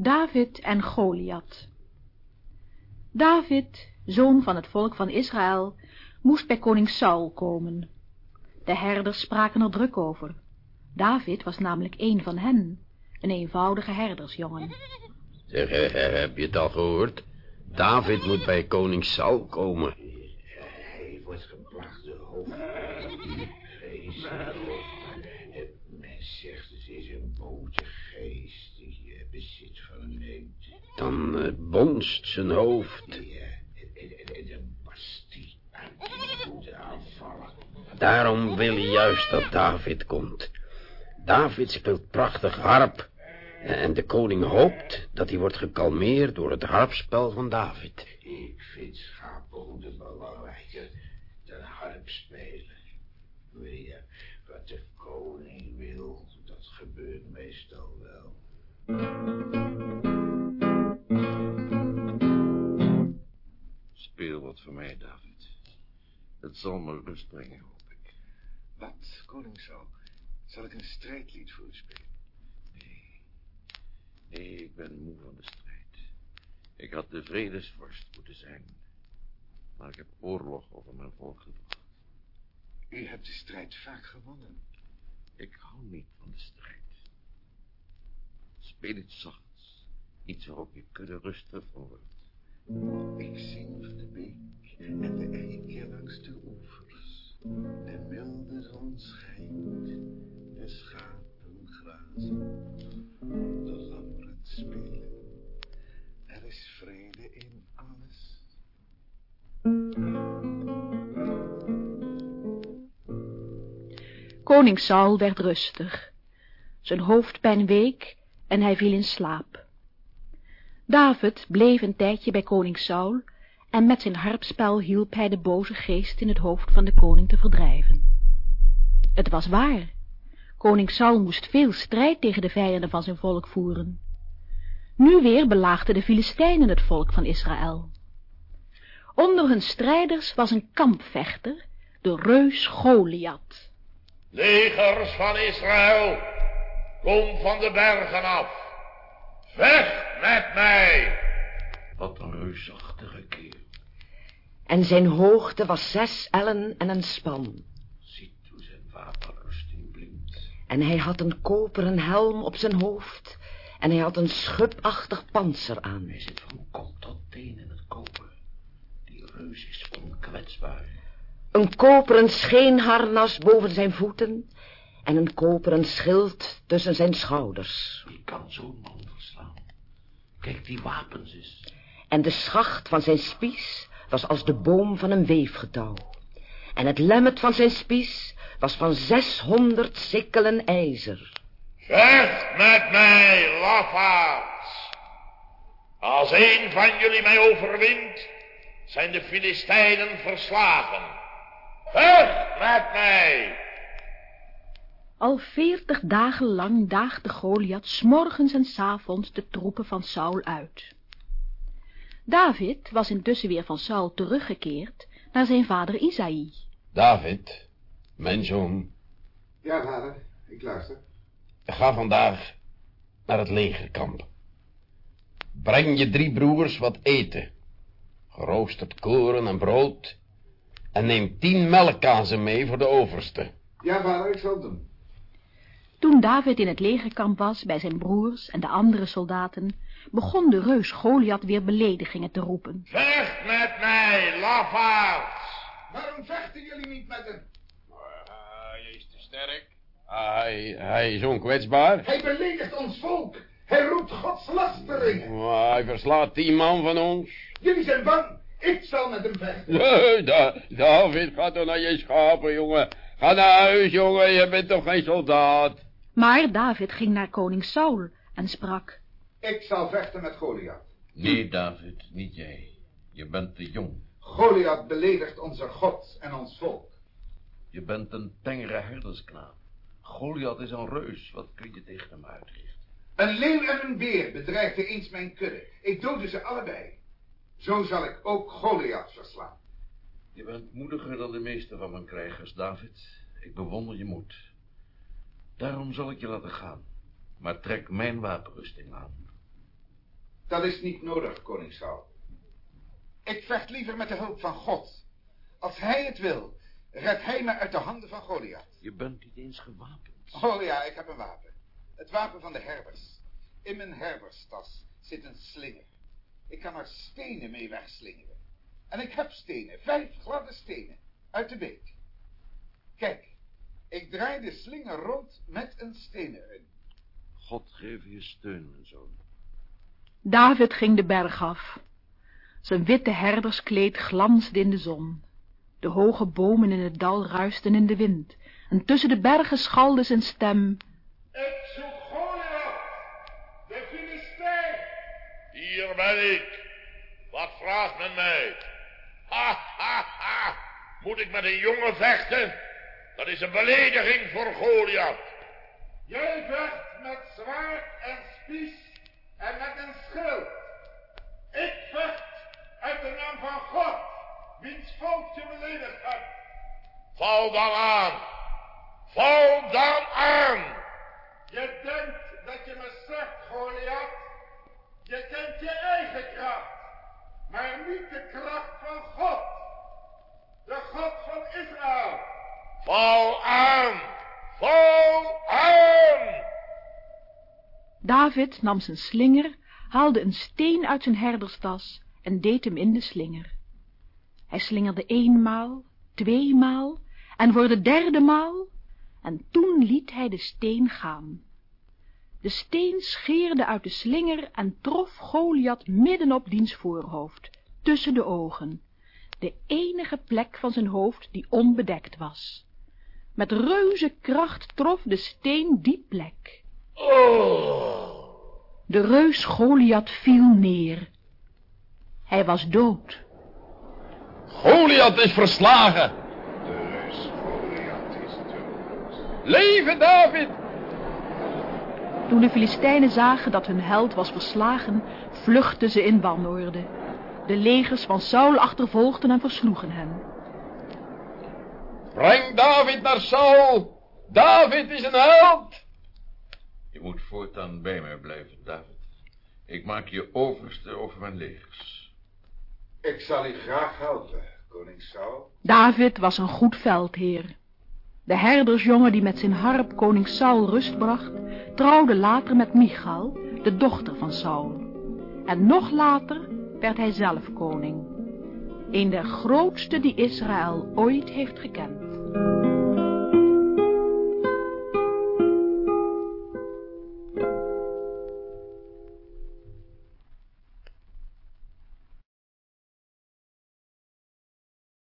David en Goliath David, zoon van het volk van Israël, moest bij koning Saul komen. De herders spraken er druk over. David was namelijk een van hen, een eenvoudige herdersjongen. Zeg, heb je het al gehoord? David moet bij koning Saul komen. Hij wordt gebracht door hoofd. Men zegt het is een geest bezit van een eend. Dan uh, bonst zijn hoofd. Ja, en, dan past die aan die moet aanvallen. Daarom wil hij juist dat David komt. David speelt prachtig harp. En de koning hoopt dat hij wordt gekalmeerd door het harpspel van David. Ik vind schaaphoeden belangrijker dan harp spelen. Weet je, wat de koning wil, dat gebeurt meestal wel. Speel wat voor mij, David. Het zal me rust brengen, hoop ik. Wat, koning? Zal ik een strijdlied voor u spelen? Nee. Nee, ik ben moe van de strijd. Ik had de vredesvorst moeten zijn. Maar ik heb oorlog over mijn volk gebracht. U hebt de strijd vaak gewonnen. Ik hou niet van de strijd. Speel iets zachts. Iets waarop je kudde rustig van wordt. Ik zing van de beek en de eikje langs de oevers. De milde zon schijnt, de schapen grazen, de lammeren spelen. Er is vrede in alles. Koning Saul werd rustig. Zijn hoofdpijn week en hij viel in slaap. David bleef een tijdje bij koning Saul en met zijn harpspel hielp hij de boze geest in het hoofd van de koning te verdrijven. Het was waar. Koning Saul moest veel strijd tegen de vijanden van zijn volk voeren. Nu weer belaagden de Filistijnen het volk van Israël. Onder hun strijders was een kampvechter, de reus Goliath. Legers van Israël, kom van de bergen af. Vecht met mij. Wat een reusachtige kerel. En zijn hoogte was zes ellen en een span. Ziet hoe zijn wapenrusting blinkt. En hij had een koperen helm op zijn hoofd. En hij had een schubachtig panzer aan. Hij zit van kop tot teen in het koper. Die reus is onkwetsbaar. Een koperen scheenharnas boven zijn voeten. En een koperen schild tussen zijn schouders. Wie kan zo'n man verslaan? Kijk die wapens eens. En de schacht van zijn spies was als de boom van een weefgetouw. En het lemmet van zijn spies was van zeshonderd sikkelen ijzer. Vecht met mij, lafaards. Als een van jullie mij overwint, zijn de Filistijnen verslagen. Vecht met mij. Al veertig dagen lang daagde Goliath s'morgens en s avonds de troepen van Saul uit. David was intussen weer van Saul teruggekeerd naar zijn vader Isaïe. David, mijn zoon, Ja, vader, ik luister. ga vandaag naar het legerkamp. Breng je drie broers wat eten. Geroosterd koren en brood. En neem tien melkkazen mee voor de overste. Ja, vader, ik zal het doen. Toen David in het legerkamp was bij zijn broers en de andere soldaten, begon de reus Goliath weer beledigingen te roepen. Vecht met mij, lafaards. Waarom vechten jullie niet met hem? Hij is te sterk. Hij, hij is onkwetsbaar. Hij beledigt ons volk. Hij roept godslasteringen. Maar hij verslaat tien man van ons. Jullie zijn bang. Ik zal met hem vechten. Nee, Da- David, ga toch naar je schapen, jongen. Ga naar huis, jongen, je bent toch geen soldaat. Maar David ging naar koning Saul en sprak. Ik zal vechten met Goliath. Nee, David, niet jij. Je bent te jong. Goliath beledigt onze God en ons volk. Je bent een tengere herdersknaap. Goliath is een reus. Wat kun je tegen hem uitrichten? Een leeuw en een beer bedreigden eens mijn kudde. Ik doodde ze allebei. Zo zal ik ook Goliath verslaan. Je bent moediger dan de meeste van mijn krijgers, David. Ik bewonder je moed. Daarom zal ik je laten gaan. Maar trek mijn wapenrusting aan. Dat is niet nodig, koning Saul. Ik vecht liever met de hulp van God. Als hij het wil, redt hij me uit de handen van Goliath. Je bent niet eens gewapend. Oh ja, ik heb een wapen. Het wapen van de herders. In mijn herderstas zit een slinger. Ik kan er stenen mee wegslingeren. En ik heb stenen, vijf gladde stenen, uit de beek. Kijk, ik draai de slinger rond met een steen erin. God geef je steun, mijn zoon. David ging de berg af. Zijn witte herderskleed glansde in de zon. De hoge bomen in het dal ruisten in de wind. En tussen de bergen schalde zijn stem. Ik zoek Goliath, de Filistijn. Hier ben ik. Wat vraagt men mij? Ha, ha, ha. Moet ik met een jongen vechten? Dat is een belediging voor Goliath. Jij vecht met zwaard en spies en met een schild. Ik vecht uit de naam van God, wiens volk je beledigd hebt. Val dan aan. Val dan aan. Je denkt dat je me zegt, Goliath. Je kent je eigen kracht, maar niet de kracht van God. De God van Israël. Val aan. Val aan. David nam zijn slinger, haalde een steen uit zijn herderstas en deed hem in de slinger. Hij slingerde eenmaal, tweemaal en voor de derde maal, en toen liet hij de steen gaan. De steen scheerde uit de slinger en trof Goliath midden op diens voorhoofd, tussen de ogen, de enige plek van zijn hoofd die onbedekt was. Met reuze kracht trof de steen die plek. De reus Goliath viel neer. Hij was dood. Goliath is verslagen. De reus Goliath is dood. Leven David! Toen de Filistijnen zagen dat hun held was verslagen, vluchtten ze in wanorde. De legers van Saul achtervolgden en versloegen hen. Breng David naar Saul. David is een held. Je moet voortaan bij mij blijven, David. Ik maak je overste over mijn legers. Ik zal u graag helpen, koning Saul. David was een goed veldheer. De herdersjongen die met zijn harp koning Saul rust bracht, trouwde later met Michal, de dochter van Saul. En nog later werd hij zelf koning. Een der grootste die Israël ooit heeft gekend.